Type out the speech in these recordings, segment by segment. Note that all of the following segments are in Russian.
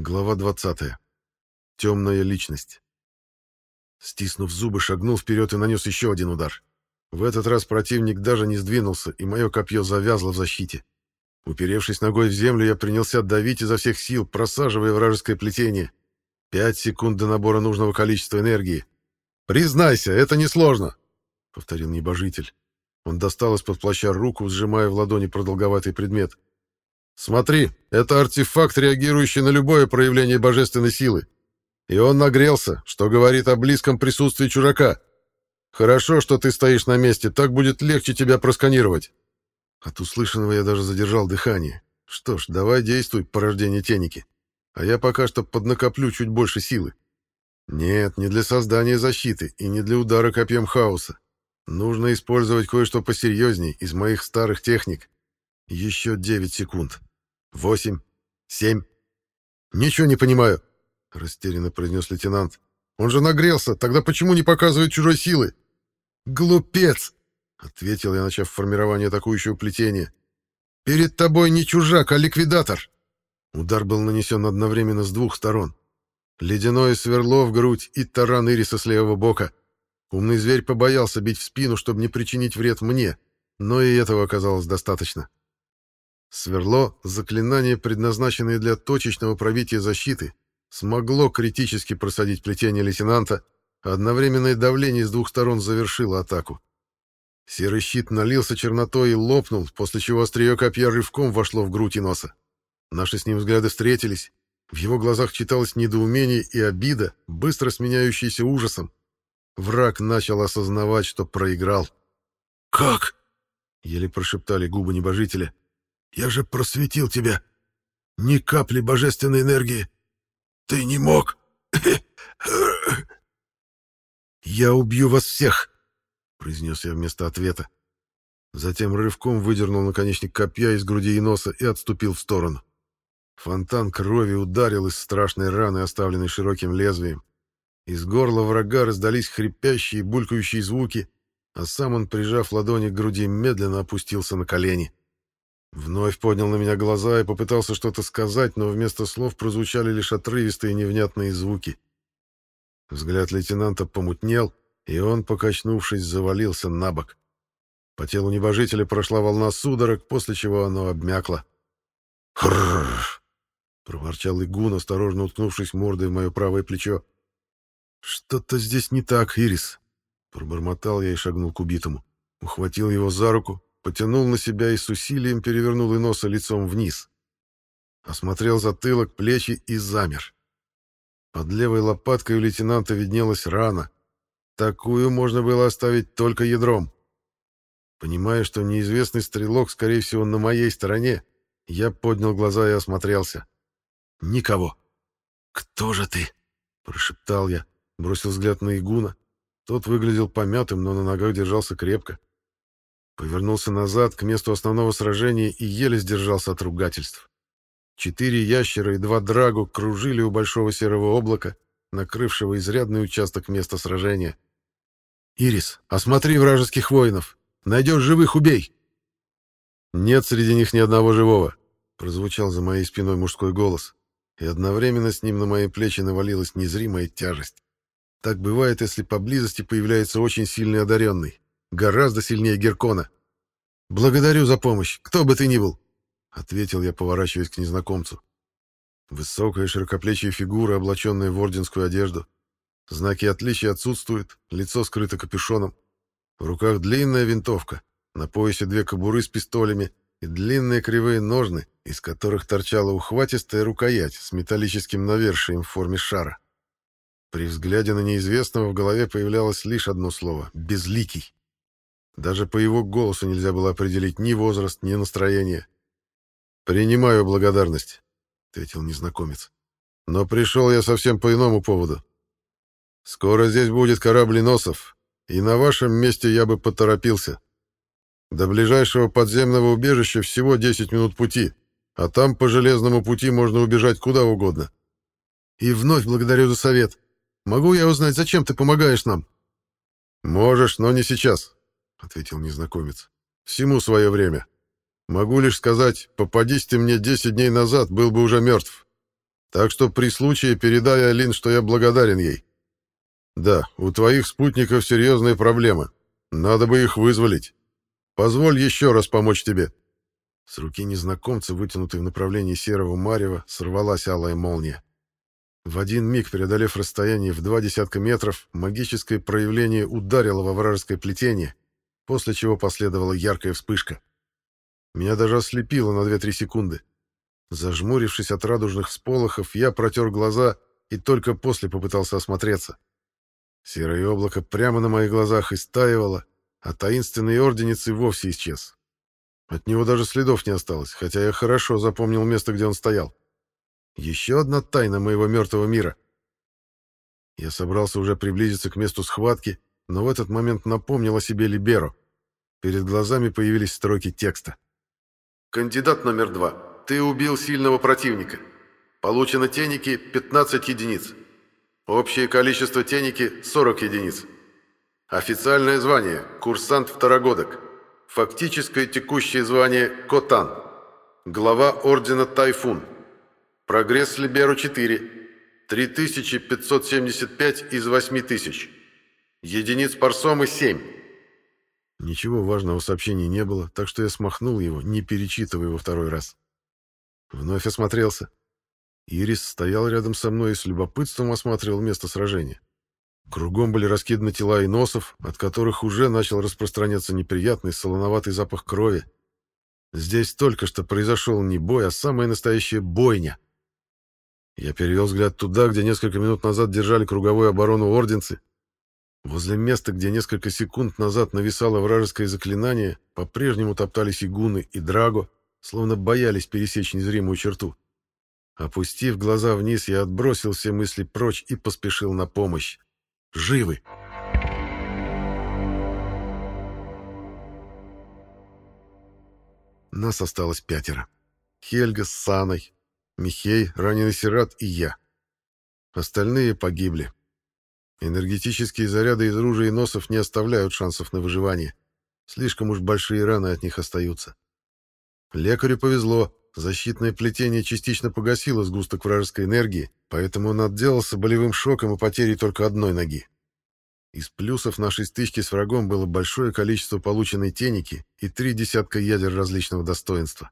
Глава 20. Темная личность. Стиснув зубы, шагнул вперед и нанес еще один удар. В этот раз противник даже не сдвинулся, и мое копье завязло в защите. Уперевшись ногой в землю, я принялся давить изо всех сил, просаживая вражеское плетение. Пять секунд до набора нужного количества энергии. «Признайся, это несложно!» — повторил небожитель. Он достал из-под плаща руку, сжимая в ладони продолговатый предмет. Смотри, это артефакт, реагирующий на любое проявление божественной силы. И он нагрелся, что говорит о близком присутствии чужака. Хорошо, что ты стоишь на месте, так будет легче тебя просканировать. От услышанного я даже задержал дыхание. Что ж, давай действуй, порождение теники. А я пока что поднакоплю чуть больше силы. Нет, не для создания защиты и не для удара копьем хаоса. Нужно использовать кое-что посерьезней из моих старых техник. Еще девять секунд. Восемь. Семь. Ничего не понимаю, растерянно произнес лейтенант. Он же нагрелся, тогда почему не показывает чужой силы? Глупец, ответил я, начав формирование атакующего плетения. Перед тобой не чужак, а ликвидатор. Удар был нанесен одновременно с двух сторон. Ледяное сверло в грудь и таран ириса с левого бока. Умный зверь побоялся бить в спину, чтобы не причинить вред мне, но и этого оказалось достаточно. Сверло, заклинание, предназначенное для точечного пробития защиты, смогло критически просадить плетение лейтенанта, а одновременное давление с двух сторон завершило атаку. Серый щит налился чернотой и лопнул, после чего острие копья рывком вошло в грудь и носа. Наши с ним взгляды встретились. В его глазах читалось недоумение и обида, быстро сменяющиеся ужасом. Враг начал осознавать, что проиграл. «Как?» — еле прошептали губы небожителя. Я же просветил тебя. Ни капли божественной энергии. Ты не мог. Я убью вас всех, произнес я вместо ответа. Затем рывком выдернул наконечник копья из груди и носа и отступил в сторону. Фонтан крови ударил из страшной раны, оставленной широким лезвием. Из горла врага раздались хрипящие, булькающие звуки, а сам он, прижав ладони к груди, медленно опустился на колени. Вновь поднял на меня глаза и попытался что-то сказать, но вместо слов прозвучали лишь отрывистые невнятные звуки. Взгляд лейтенанта помутнел, и он, покачнувшись, завалился на бок. По телу небожителя прошла волна судорог, после чего оно обмякло. «Хрррр!» — проворчал Игун, осторожно уткнувшись мордой в мое правое плечо. «Что-то здесь не так, Ирис!» — пробормотал я и шагнул к убитому. Ухватил его за руку, потянул на себя и с усилием перевернул Иноса лицом вниз. Осмотрел затылок, плечи и замер. Под левой лопаткой у лейтенанта виднелась рана. Такую можно было оставить только ядром. Понимая, что неизвестный стрелок, скорее всего, на моей стороне, я поднял глаза и осмотрелся. Никого. «Кто же ты?» — прошептал я, бросил взгляд на Игуна. Тот выглядел помятым, но на ногах держался крепко. Повернулся назад к месту основного сражения и еле сдержался от ругательств. Четыре ящера и два драгу кружили у большого серого облака, накрывшего изрядный участок места сражения. «Ирис, осмотри вражеских воинов! Найдешь живых — убей!» «Нет среди них ни одного живого!» — прозвучал за моей спиной мужской голос, и одновременно с ним на мои плечи навалилась незримая тяжесть. Так бывает, если поблизости появляется очень сильный одаренный. Гораздо сильнее Геркона. «Благодарю за помощь, кто бы ты ни был», — ответил я, поворачиваясь к незнакомцу. Высокая широкоплечья фигура, облаченная в орденскую одежду. Знаки отличия отсутствуют, лицо скрыто капюшоном. В руках длинная винтовка, на поясе две кобуры с пистолями и длинные кривые ножны, из которых торчала ухватистая рукоять с металлическим навершием в форме шара. При взгляде на неизвестного в голове появлялось лишь одно слово — «безликий». Даже по его голосу нельзя было определить ни возраст, ни настроение. «Принимаю благодарность», — ответил незнакомец. «Но пришел я совсем по иному поводу. Скоро здесь будет корабль носов, и на вашем месте я бы поторопился. До ближайшего подземного убежища всего 10 минут пути, а там по железному пути можно убежать куда угодно. И вновь благодарю за совет. Могу я узнать, зачем ты помогаешь нам?» «Можешь, но не сейчас», — ответил незнакомец. «Всему свое время. Могу лишь сказать, попадись ты мне десять дней назад, был бы уже мертв. Так что при случае передай Алин, что я благодарен ей. Да, у твоих спутников серьезные проблемы. Надо бы их вызволить. Позволь еще раз помочь тебе». С руки незнакомца, вытянутой в направлении серого марева, сорвалась алая молния. В один миг, преодолев расстояние в два десятка метров, магическое проявление ударило во вражеское плетение, после чего последовала яркая вспышка. Меня даже ослепило на 2-3 секунды. Зажмурившись от радужных всполохов, я протер глаза и только после попытался осмотреться. Серое облако прямо на моих глазах истаивало, а таинственный орденец и вовсе исчез. От него даже следов не осталось, хотя я хорошо запомнил место, где он стоял. Еще одна тайна моего мертвого мира. Я собрался уже приблизиться к месту схватки, но в этот момент напомнил о себе Либеро. Перед глазами появились строки текста. «Кандидат номер два. Ты убил сильного противника. Получено теники 15 единиц. Общее количество теники 40 единиц. Официальное звание – курсант второгодок. Фактическое текущее звание – Котан. Глава ордена Тайфун. Прогресс Либеру 4. 3575 из 8000. Единиц парсомы 7. Ничего важного в сообщении не было, так что я смахнул его, не перечитывая во второй раз. Вновь осмотрелся. Ирис стоял рядом со мной и с любопытством осматривал место сражения. Кругом были раскиданы тела иносов, от которых уже начал распространяться неприятный солоноватый запах крови. Здесь только что произошел не бой, а самая настоящая бойня — я перевел взгляд туда, где несколько минут назад держали круговую оборону орденцы. Возле места, где несколько секунд назад нависало вражеское заклинание, по-прежнему топтались игуны и драго, словно боялись пересечь незримую черту. Опустив глаза вниз, я отбросил все мысли прочь и поспешил на помощь. «Живы!» Нас осталось пятеро. Хельга с Саной, Михей, раненый Сират и я. Остальные погибли. Энергетические заряды из ружей и носов не оставляют шансов на выживание. Слишком уж большие раны от них остаются. Лекарю повезло. Защитное плетение частично погасило сгусток вражеской энергии, поэтому он отделался болевым шоком и потерей только одной ноги. Из плюсов нашей стычки с врагом было большое количество полученной теники и три десятка ядер различного достоинства.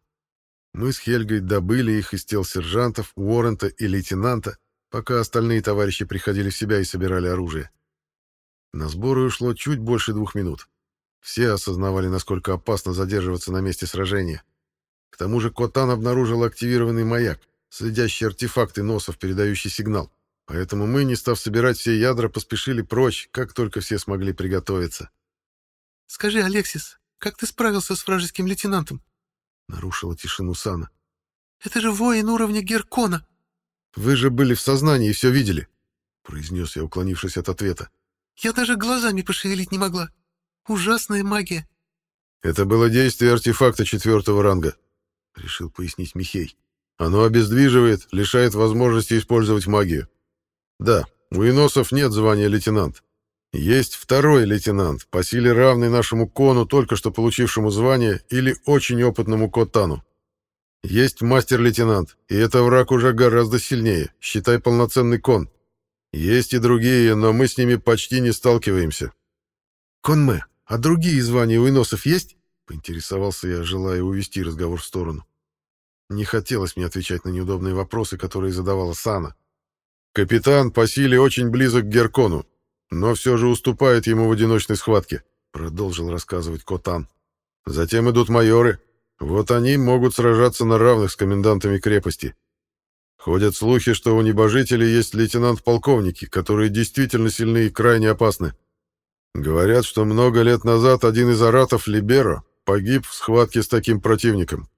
Мы с Хельгой добыли их из тел сержантов, Уоррента и лейтенанта, пока остальные товарищи приходили в себя и собирали оружие. На сборы ушло чуть больше двух минут. Все осознавали, насколько опасно задерживаться на месте сражения. К тому же Котан обнаружил активированный маяк, следящий артефакты носов, передающий сигнал. Поэтому мы, не став собирать все ядра, поспешили прочь, как только все смогли приготовиться. «Скажи, Алексис, как ты справился с вражеским лейтенантом?» — нарушила тишину Сана. «Это же воин уровня Геркона!» «Вы же были в сознании и все видели!» — произнес я, уклонившись от ответа. «Я даже глазами пошевелить не могла. Ужасная магия!» «Это было действие артефакта четвертого ранга», — решил пояснить Михей. «Оно обездвиживает, лишает возможности использовать магию. Да, у иносов нет звания лейтенант. Есть второй лейтенант, по силе равный нашему кону, только что получившему звание, или очень опытному котану. Есть мастер-лейтенант, и это враг уже гораздо сильнее, считай полноценный кон. Есть и другие, но мы с ними почти не сталкиваемся. Конме, а другие звания у есть? Поинтересовался я, желая увести разговор в сторону. Не хотелось мне отвечать на неудобные вопросы, которые задавала Сана. Капитан по силе очень близок к Геркону, но все же уступает ему в одиночной схватке», — продолжил рассказывать Котан. «Затем идут майоры. Вот они могут сражаться на равных с комендантами крепости. Ходят слухи, что у небожителей есть лейтенант-полковники, которые действительно сильны и крайне опасны. Говорят, что много лет назад один из аратов Либеро погиб в схватке с таким противником.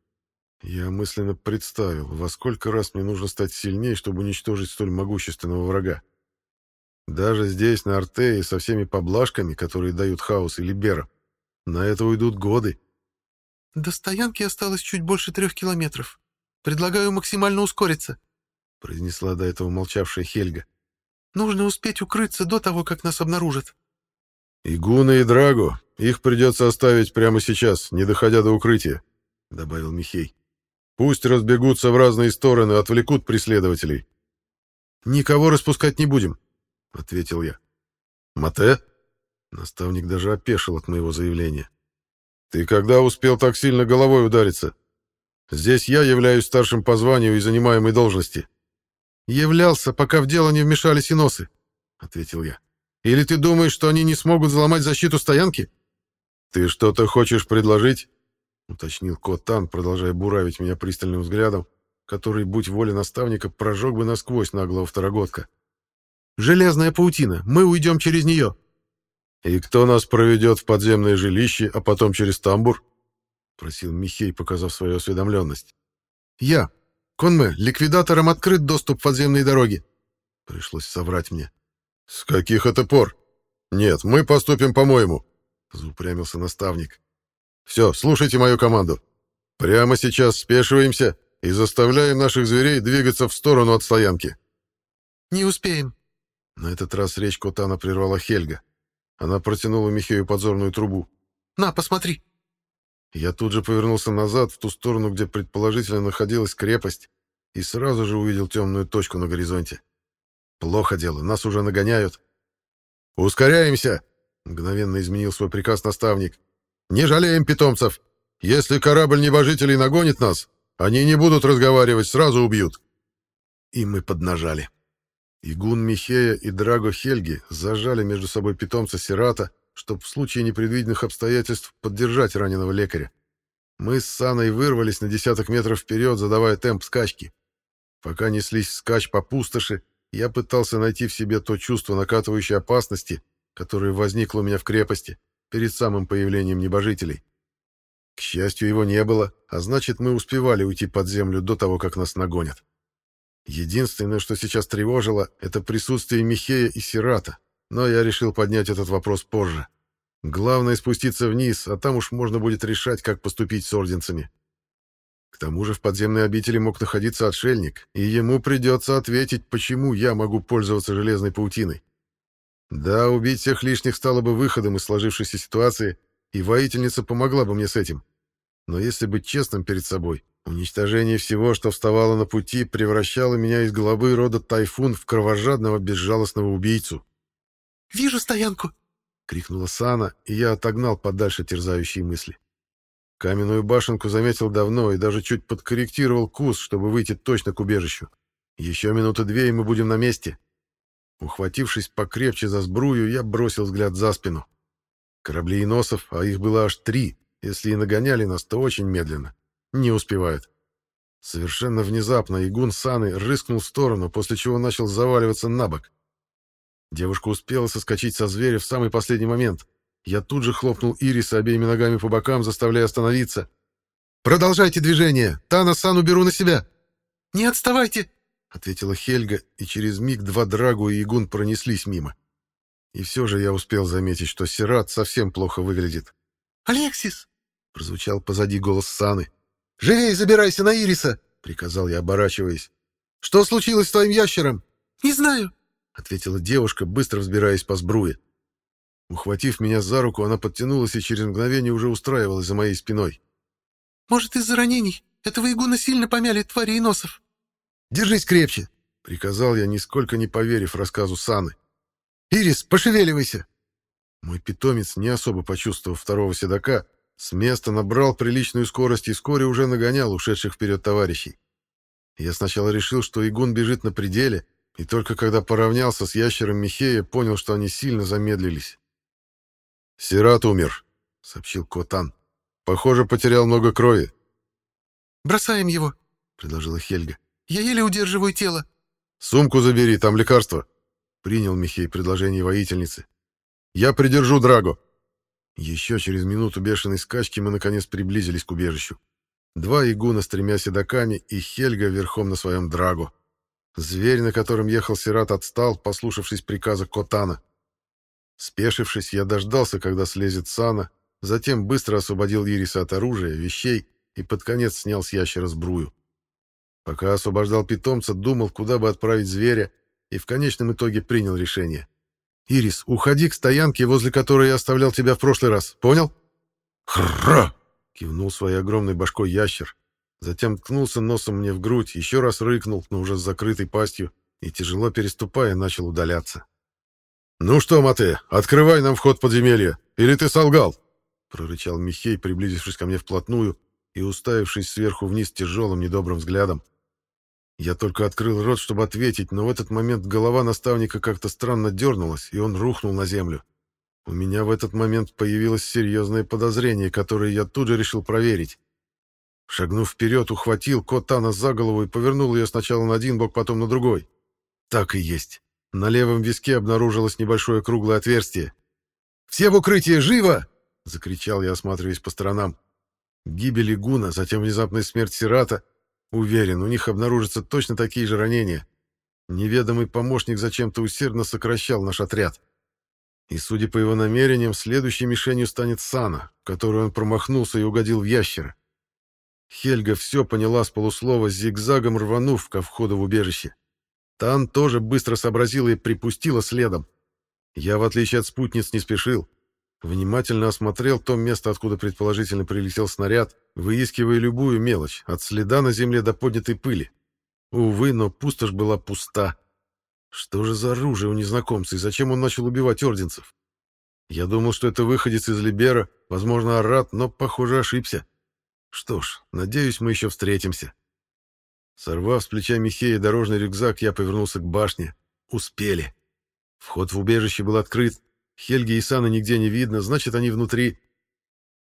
Я мысленно представил, во сколько раз мне нужно стать сильнее, чтобы уничтожить столь могущественного врага. Даже здесь, на Артее, со всеми поблажками, которые дают Хаос и Либера, на это уйдут годы. «До стоянки осталось чуть больше трех километров. Предлагаю максимально ускориться», — произнесла до этого молчавшая Хельга. «Нужно успеть укрыться до того, как нас обнаружат». «Игуна и Драго, их придется оставить прямо сейчас, не доходя до укрытия», — добавил Михей. Пусть разбегутся в разные стороны, отвлекут преследователей. «Никого распускать не будем», — ответил я. «Мате?» Наставник даже опешил от моего заявления. «Ты когда успел так сильно головой удариться? Здесь я являюсь старшим по званию и занимаемой должности». «Являлся, пока в дело не вмешались иносы», — ответил я. «Или ты думаешь, что они не смогут взломать защиту стоянки?» «Ты что-то хочешь предложить?» — уточнил Котан, продолжая буравить меня пристальным взглядом, который, будь воля наставника, прожег бы насквозь наглого второгодка. «Железная паутина. Мы уйдем через нее». «И кто нас проведет в подземное жилище, а потом через тамбур?» — просил Михей, показав свою осведомленность. «Я. Конме, ликвидаторам открыт доступ в подземные дороги». Пришлось соврать мне. «С каких это пор? Нет, мы поступим по-моему», — заупрямился наставник. «Все, слушайте мою команду. Прямо сейчас спешиваемся и заставляем наших зверей двигаться в сторону от стоянки». «Не успеем». На этот раз речь Котана прервала Хельга. Она протянула Михею подзорную трубу. «На, посмотри». Я тут же повернулся назад, в ту сторону, где предположительно находилась крепость, и сразу же увидел темную точку на горизонте. Плохо дело, нас уже нагоняют. «Ускоряемся!» — мгновенно изменил свой приказ наставник. «Не жалеем питомцев! Если корабль небожителей нагонит нас, они не будут разговаривать, сразу убьют!» И мы поднажали. Игун Михея и Драго Хельги зажали между собой питомца Сирата, чтобы в случае непредвиденных обстоятельств поддержать раненого лекаря. Мы с Саной вырвались на десяток метров вперед, задавая темп скачки. Пока неслись скач по пустоши, я пытался найти в себе то чувство накатывающей опасности, которое возникло у меня в крепости перед самым появлением небожителей. К счастью, его не было, а значит, мы успевали уйти под землю до того, как нас нагонят. Единственное, что сейчас тревожило, это присутствие Михея и Сирата, но я решил поднять этот вопрос позже. Главное спуститься вниз, а там уж можно будет решать, как поступить с орденцами. К тому же в подземной обители мог находиться отшельник, и ему придется ответить, почему я могу пользоваться железной паутиной. Да, убить всех лишних стало бы выходом из сложившейся ситуации, и воительница помогла бы мне с этим. Но если быть честным перед собой, уничтожение всего, что вставало на пути, превращало меня из главы рода Тайфун в кровожадного безжалостного убийцу. «Вижу стоянку!» — крикнула Сана, и я отогнал подальше терзающие мысли. Каменную башенку заметил давно и даже чуть подкорректировал курс, чтобы выйти точно к убежищу. Еще минуты две, и мы будем на месте. Ухватившись покрепче за сбрую, я бросил взгляд за спину. Корабли и носов, а их было аж три, если и нагоняли нас, то очень медленно. Не успевают. Совершенно внезапно игун Саны рыскнул в сторону, после чего начал заваливаться на бок. Девушка успела соскочить со зверя в самый последний момент — я тут же хлопнул Ириса обеими ногами по бокам, заставляя остановиться. «Продолжайте движение! Тана-сан уберу на себя!» «Не отставайте!» — ответила Хельга, и через миг два Драгу и Игун пронеслись мимо. И все же я успел заметить, что Сират совсем плохо выглядит. «Алексис!» — прозвучал позади голос Саны. «Живей забирайся на Ириса!» — приказал я, оборачиваясь. «Что случилось с твоим ящером?» «Не знаю», — ответила девушка, быстро взбираясь по сбруе. Ухватив меня за руку, она подтянулась и через мгновение уже устраивалась за моей спиной. «Может, из-за ранений? Этого игуна сильно помяли твари и носов». «Держись крепче!» — приказал я, нисколько не поверив рассказу Саны. «Ирис, пошевеливайся!» Мой питомец, не особо почувствовав второго седока, с места набрал приличную скорость и вскоре уже нагонял ушедших вперед товарищей. Я сначала решил, что игун бежит на пределе, и только когда поравнялся с ящером Михея, понял, что они сильно замедлились. «Сират умер», — сообщил Котан. «Похоже, потерял много крови». «Бросаем его», — предложила Хельга. «Я еле удерживаю тело». «Сумку забери, там лекарство», — принял Михей предложение воительницы. «Я придержу Драго». Еще через минуту бешеной скачки мы наконец приблизились к убежищу. Два игуна с тремя седоками и Хельга верхом на своем Драго. Зверь, на котором ехал Сират, отстал, послушавшись приказа Котана. Спешившись, я дождался, когда слезет Сана, затем быстро освободил Ириса от оружия, вещей и под конец снял с ящера сбрую. Пока освобождал питомца, думал, куда бы отправить зверя, и в конечном итоге принял решение. «Ирис, уходи к стоянке, возле которой я оставлял тебя в прошлый раз, понял?» «Хра!» — кивнул своей огромной башкой ящер. Затем ткнулся носом мне в грудь, еще раз рыкнул, но уже с закрытой пастью, и, тяжело переступая, начал удаляться. «Ну что, Мате, открывай нам вход в подземелье, или ты солгал?» — прорычал Михей, приблизившись ко мне вплотную и уставившись сверху вниз тяжелым недобрым взглядом. Я только открыл рот, чтобы ответить, но в этот момент голова наставника как-то странно дернулась, и он рухнул на землю. У меня в этот момент появилось серьезное подозрение, которое я тут же решил проверить. Шагнув вперед, ухватил Котана за голову и повернул ее сначала на один бок, потом на другой. Так и есть. На левом виске обнаружилось небольшое круглое отверстие. «Все в укрытие! Живо!» — закричал я, осматриваясь по сторонам. Гибель Игуна, затем внезапная смерть Сирата. Уверен, у них обнаружатся точно такие же ранения. Неведомый помощник зачем-то усердно сокращал наш отряд. И, судя по его намерениям, следующей мишенью станет Сана, которую он промахнулся и угодил в ящера. Хельга все поняла с полуслова, зигзагом рванув ко входу в убежище. Тан тоже быстро сообразила и припустила следом. Я, в отличие от спутниц, не спешил. Внимательно осмотрел то место, откуда предположительно прилетел снаряд, выискивая любую мелочь, от следа на земле до поднятой пыли. Увы, но пустошь была пуста. Что же за оружие у незнакомца и зачем он начал убивать орденцев? Я думал, что это выходец из Либера, возможно, Арат, но, похоже, ошибся. Что ж, надеюсь, мы еще встретимся. Сорвав с плеча Михея дорожный рюкзак, я повернулся к башне. Успели. Вход в убежище был открыт, Хельги и Сана нигде не видно, значит, они внутри.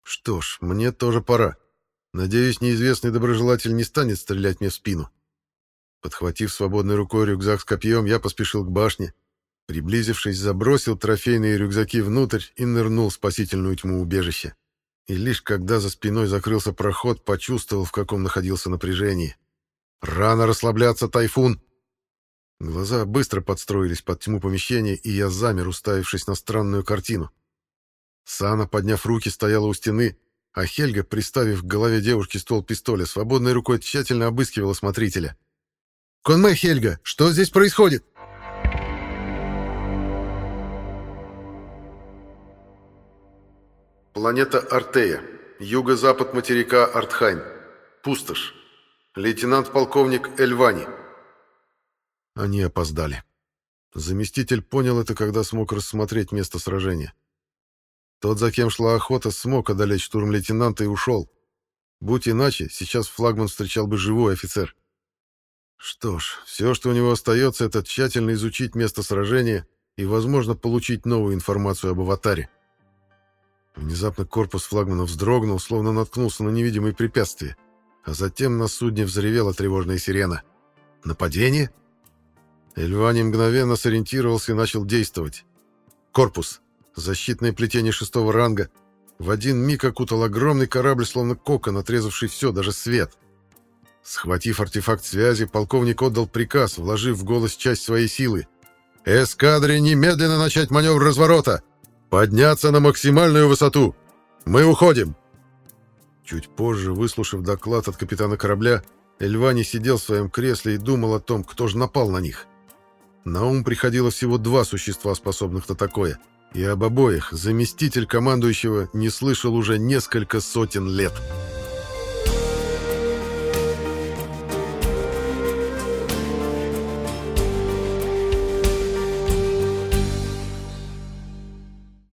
Что ж, мне тоже пора. Надеюсь, неизвестный доброжелатель не станет стрелять мне в спину. Подхватив свободной рукой рюкзак с копьем, я поспешил к башне. Приблизившись, забросил трофейные рюкзаки внутрь и нырнул в спасительную тьму убежища. И лишь когда за спиной закрылся проход, почувствовал, в каком находился напряжении. «Рано расслабляться, Тайфун!» Глаза быстро подстроились под тьму помещения, и я замер, уставившись на странную картину. Сана, подняв руки, стояла у стены, а Хельга, приставив к голове девушки ствол пистоля, свободной рукой тщательно обыскивала смотрителя. «Конме, Хельга, что здесь происходит?» Планета Артея. Юго-запад материка Артхайм. Пустошь. Лейтенант-полковник Эльвани. Они опоздали. Заместитель понял это, когда смог рассмотреть место сражения. Тот, за кем шла охота, смог одолеть штурм-лейтенанта и ушел. Будь иначе, сейчас флагман встречал бы живой офицер. Что ж, все, что у него остается, это тщательно изучить место сражения и, возможно, получить новую информацию об аватаре. Внезапно корпус флагмана вздрогнул, словно наткнулся на невидимые препятствия, а затем на судне взревела тревожная сирена. «Нападение?» Эльвани мгновенно сориентировался и начал действовать. Корпус. Защитное плетение шестого ранга. В один миг окутал огромный корабль, словно кокон, отрезавший все, даже свет. Схватив артефакт связи, полковник отдал приказ, вложив в голос часть своей силы. «Эскадре немедленно начать маневр разворота! Подняться на максимальную высоту! Мы уходим!» Чуть позже, выслушав доклад от капитана корабля, Эльвани сидел в своем кресле и думал о том, кто же напал на них. На ум приходило всего два существа, способных на такое, и об обоих заместитель командующего не слышал уже несколько сотен лет. «Заместитель»